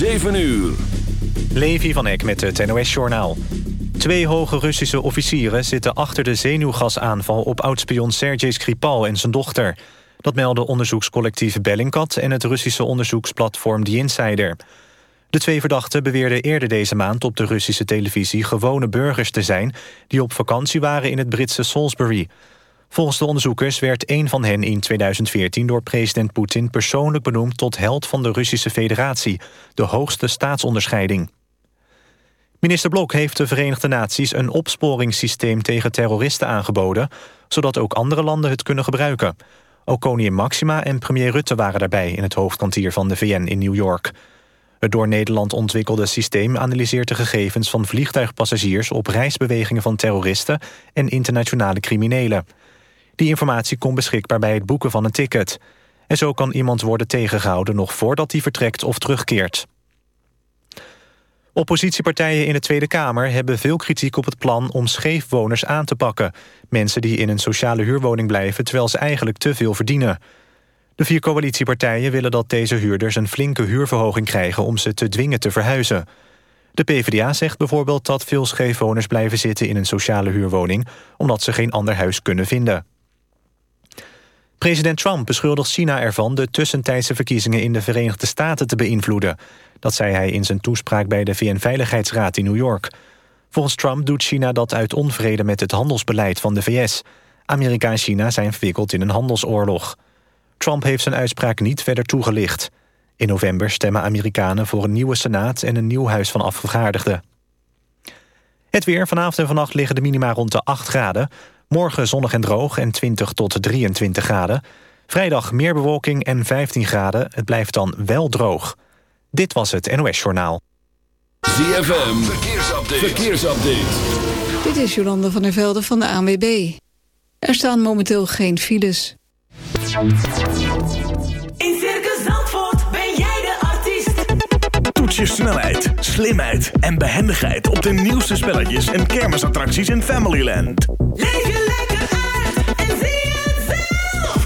7 uur. Levi van Eck met het NOS-journaal. Twee hoge Russische officieren zitten achter de zenuwgasaanval... op oudspion Sergej Skripal en zijn dochter. Dat melden onderzoekscollectief Bellingcat... en het Russische onderzoeksplatform The Insider. De twee verdachten beweerden eerder deze maand op de Russische televisie... gewone burgers te zijn die op vakantie waren in het Britse Salisbury... Volgens de onderzoekers werd een van hen in 2014 door president Poetin persoonlijk benoemd tot held van de Russische Federatie, de hoogste staatsonderscheiding. Minister Blok heeft de Verenigde Naties een opsporingssysteem tegen terroristen aangeboden, zodat ook andere landen het kunnen gebruiken. Ook koningin Maxima en premier Rutte waren daarbij in het hoofdkwartier van de VN in New York. Het door Nederland ontwikkelde systeem analyseert de gegevens van vliegtuigpassagiers op reisbewegingen van terroristen en internationale criminelen. Die informatie komt beschikbaar bij het boeken van een ticket. En zo kan iemand worden tegengehouden nog voordat hij vertrekt of terugkeert. Oppositiepartijen in de Tweede Kamer hebben veel kritiek op het plan om scheefwoners aan te pakken. Mensen die in een sociale huurwoning blijven terwijl ze eigenlijk te veel verdienen. De vier coalitiepartijen willen dat deze huurders een flinke huurverhoging krijgen om ze te dwingen te verhuizen. De PvdA zegt bijvoorbeeld dat veel scheefwoners blijven zitten in een sociale huurwoning omdat ze geen ander huis kunnen vinden. President Trump beschuldigt China ervan de tussentijdse verkiezingen in de Verenigde Staten te beïnvloeden. Dat zei hij in zijn toespraak bij de VN-veiligheidsraad in New York. Volgens Trump doet China dat uit onvrede met het handelsbeleid van de VS. Amerika en China zijn verwikkeld in een handelsoorlog. Trump heeft zijn uitspraak niet verder toegelicht. In november stemmen Amerikanen voor een nieuwe Senaat en een nieuw Huis van Afgevaardigden. Het weer. Vanavond en vannacht liggen de minima rond de 8 graden. Morgen zonnig en droog en 20 tot 23 graden. Vrijdag meer bewolking en 15 graden. Het blijft dan wel droog. Dit was het NOS Journaal. ZFM, verkeersupdate. verkeersupdate. Dit is Jolande van der Velde van de ANWB. Er staan momenteel geen files. In Circus Zandvoort ben jij de artiest. Toets je snelheid, slimheid en behendigheid... op de nieuwste spelletjes en kermisattracties in Familyland. Leef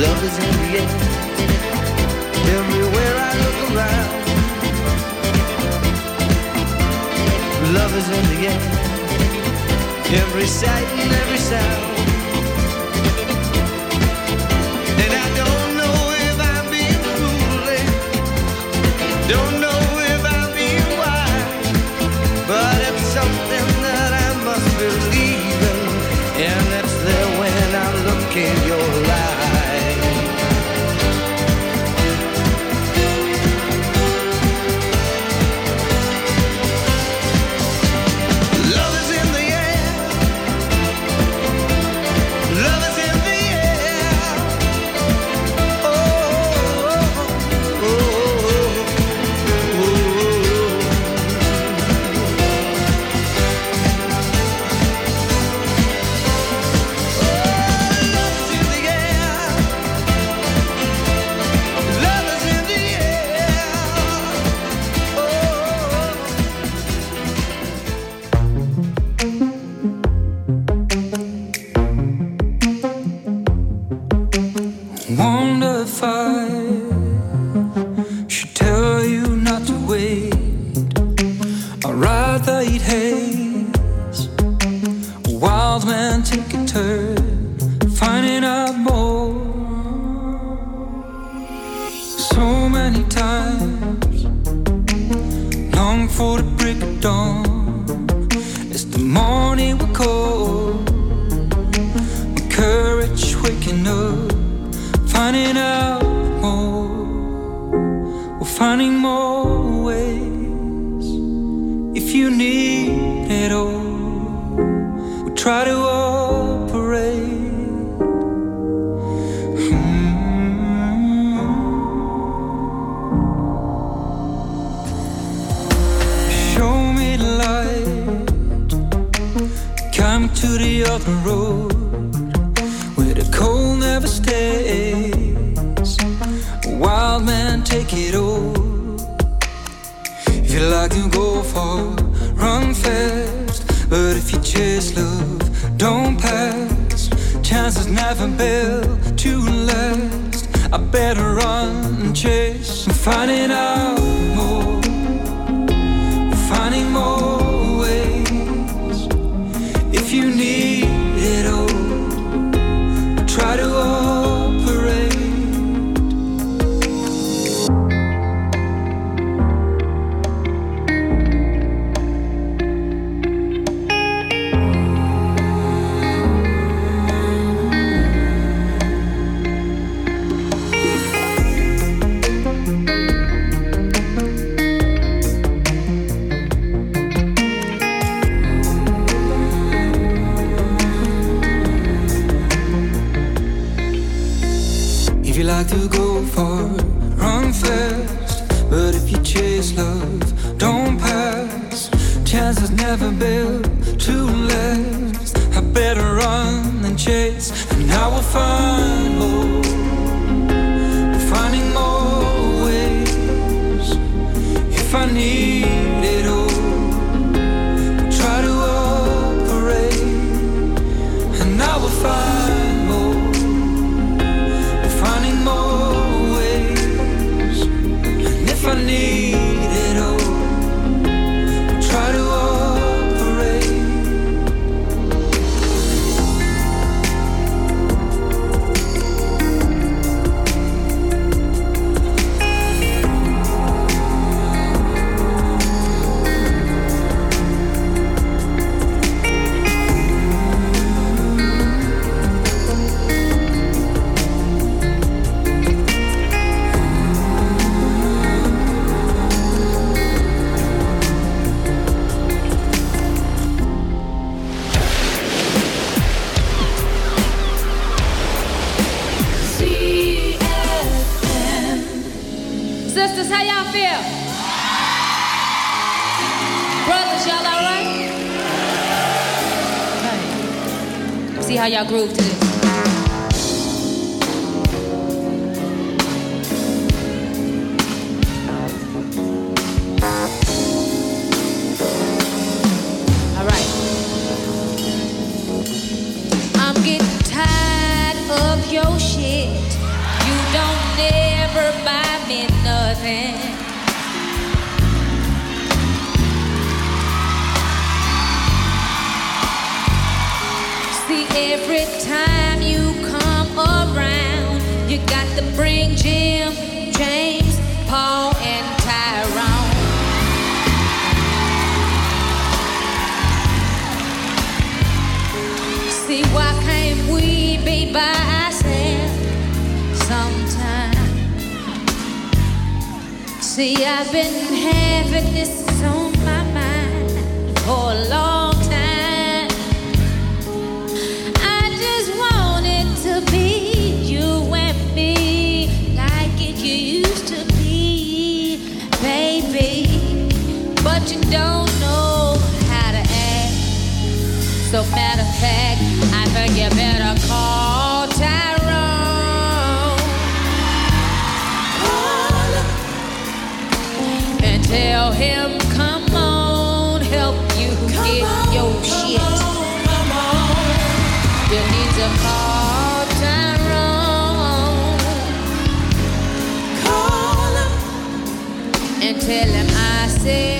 Love is in the air, everywhere I look around. Love is in the air, every sight and every sound. And I don't know if I'm being foolish, don't always if you need it all. We try to operate. Show me the light. Come to the other road where the cold never stays. A wild man, take it all. You like to go far, run fast. But if you chase love, don't pass. Chances never built to last. I better run and chase and finding out never built to last. I better run than chase, and I will find more. Finding more ways. If I need it all, I try to operate, and I will find on my mind for a long time. I just to be you and me like it used to be, baby. But you don't know how to act. So matter of fact, him, come on, help you get your shit. You need to call Tyrone. Call him and tell him I said,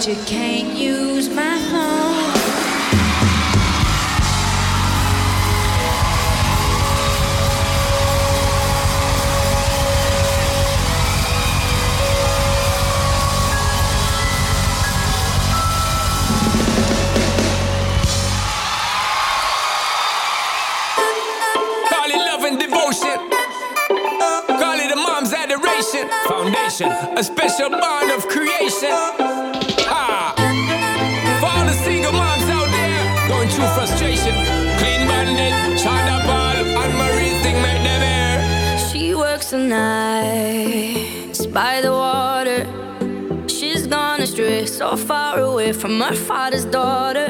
But you can't use my. Call it a mom's adoration. Foundation, a special bond of creation. Clean bandit, and thing make them air. She works the nights by the water. She's gone astray, so far away from her father's daughter.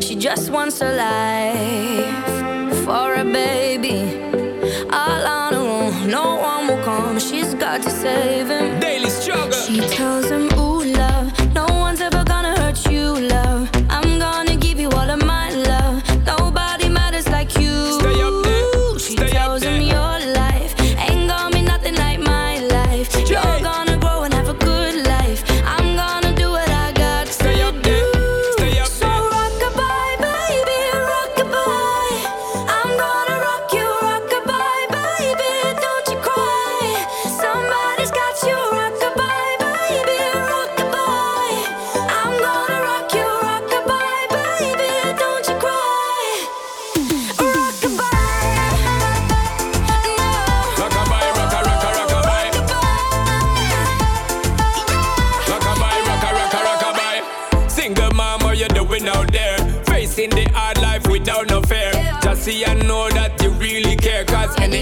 She just wants her life for a baby. All on her own, no one will come. She's got to save him. Daily struggle. She tells him,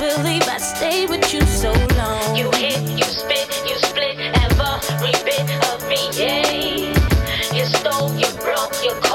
believe I stayed with you so long. You hit, you spit, you split every bit of me. Yeah. You stole, you broke, you.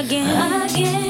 again. again.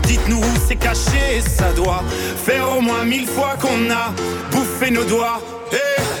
Dites-nous où c'est caché Ça doit faire au moins mille fois qu'on a bouffé nos doigts. Eh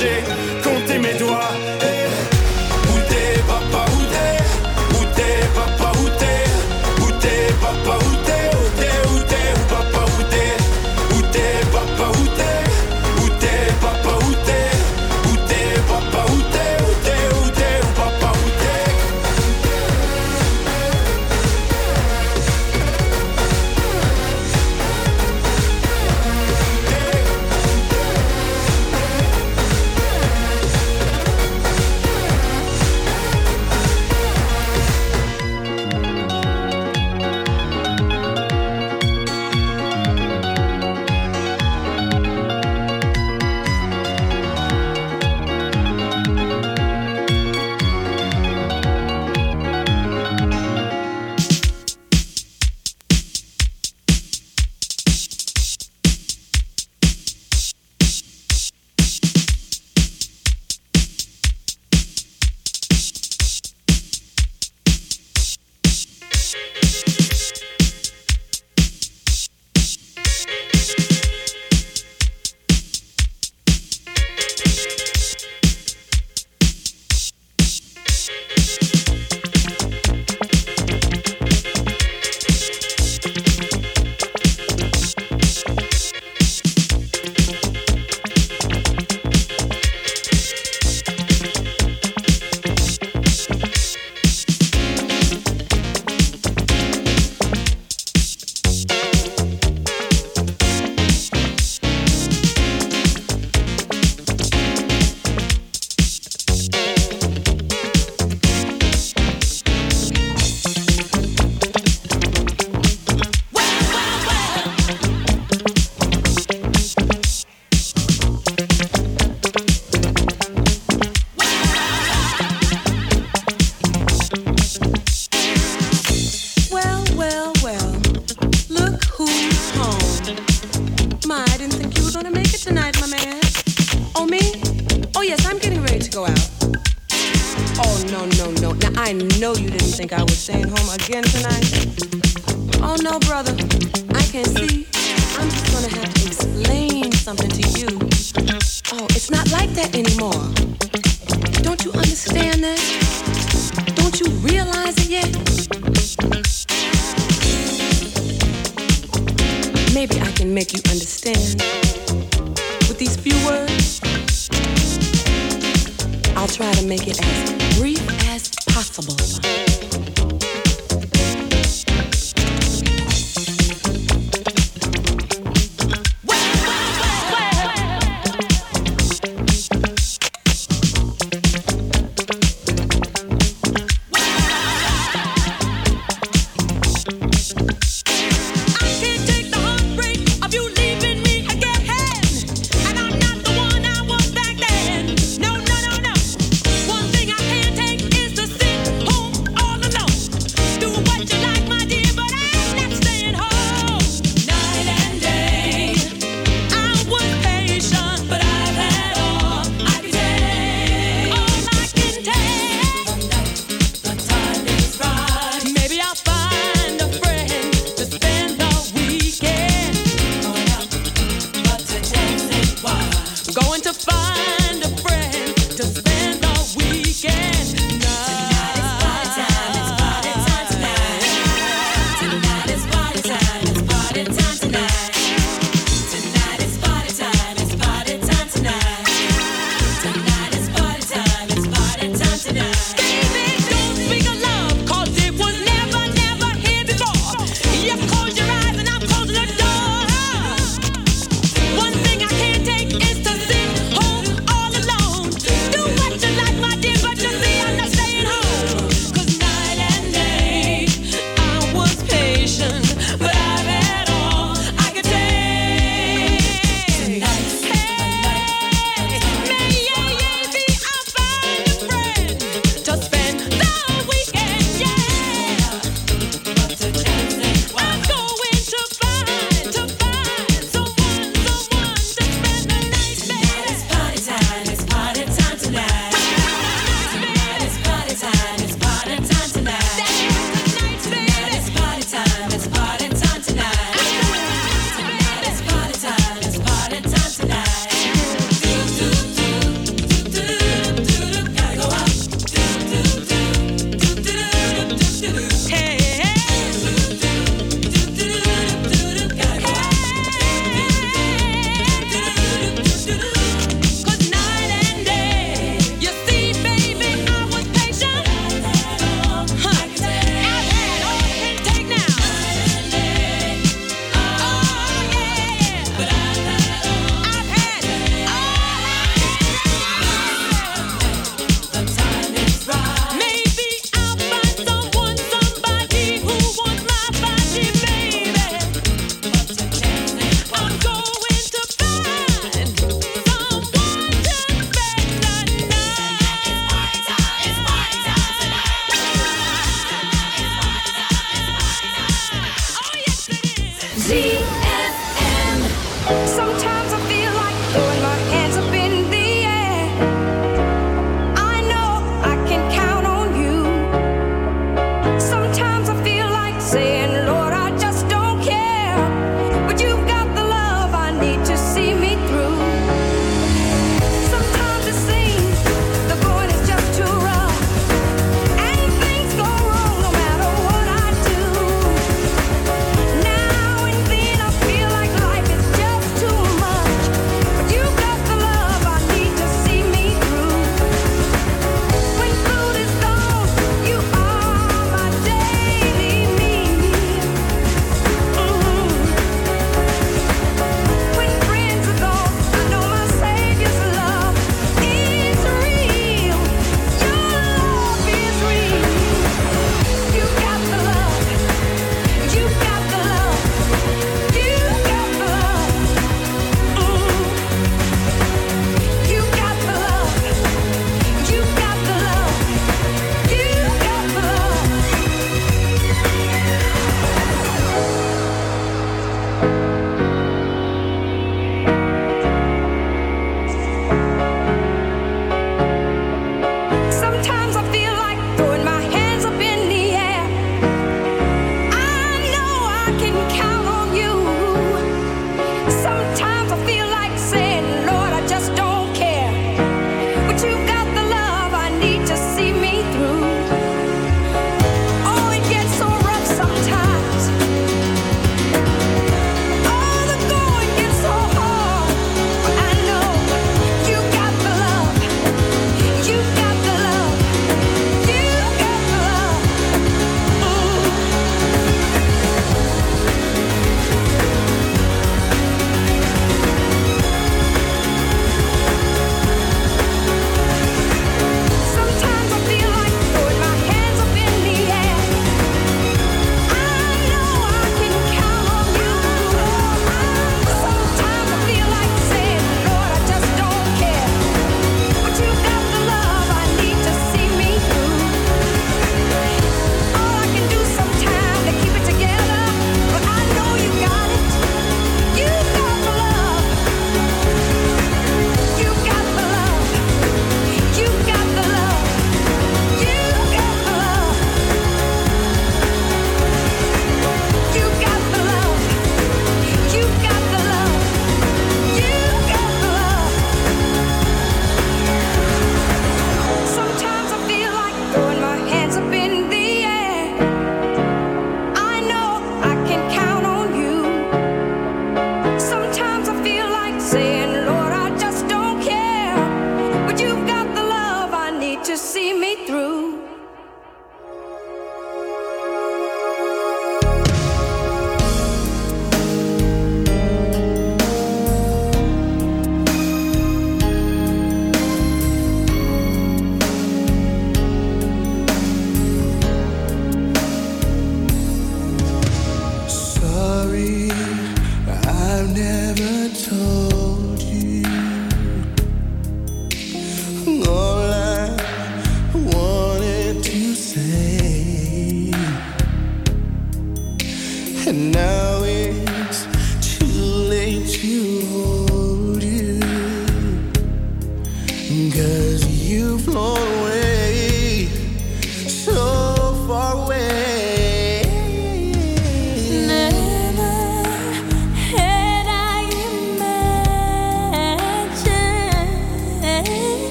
que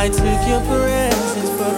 I, took your presence for